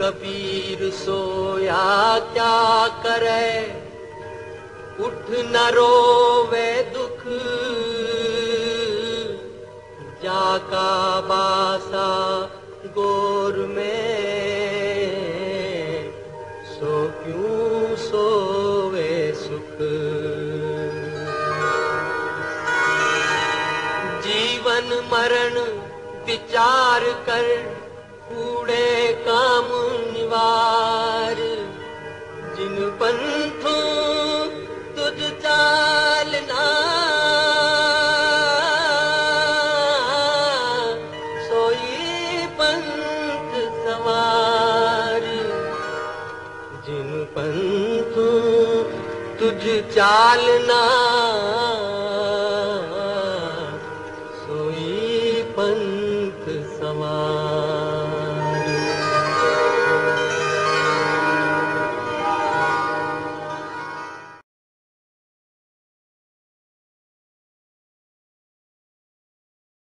कबीर सोया क्या करे? उठ न रोवे दुख। जाका बासा गोर में। सो क्यों सोवे सुख? जीवन मरण विचार कर कूड़े जिन पंथों तुझ चालना सोई पंथ सवार